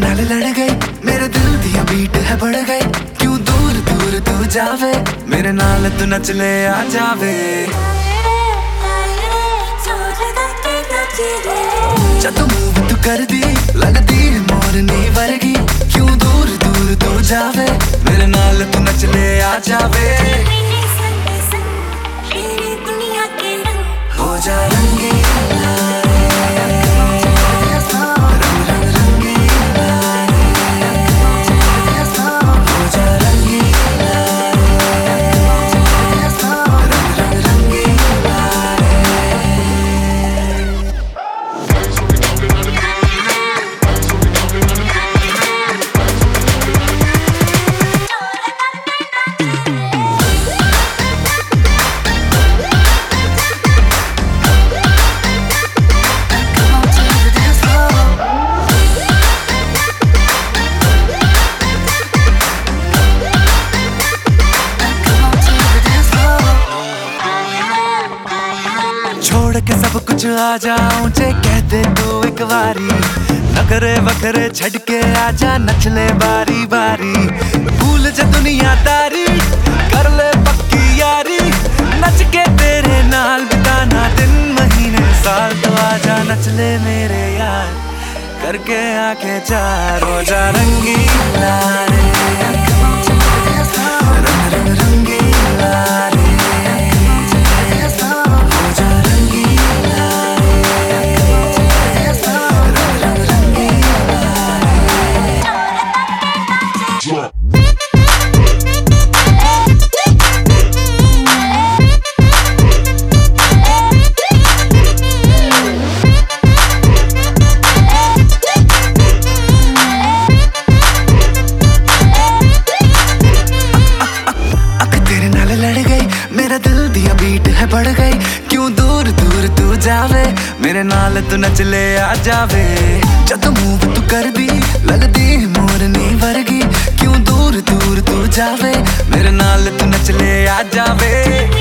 नाल लड़ गई मेरे दिल दिया बीट है बढ़ गई क्यों दूर दूर तू जावे? मेरे नाल तू नचले आ जावे। जतू मूव तू कर दी लगदी है मोरनी वर्गी। क्यों दूर दूर तू जावे? मेरे नाल तू नचले आ जावे। हो जाए। कुछ आ जाऊँ, जे कहते तू एक बारी। नखरे वखरे छड़ के आजा नचले बारी बारी। भूल जा दुनिया तारी, कर ले पक्की यारी। नच के तेरे नाल बिताना दिन, महीने, साल। तो आजा नच ले मेरे यार। करके आके चार, हो जा रंगीला रे जावे। मेरे नाल तू नच ले आ जावे। जद मूव तू कर दी लगदी मोरनी वर्गी। क्यों दूर दूर तू जावे? मेरे नाल तू नच ले आ जावे।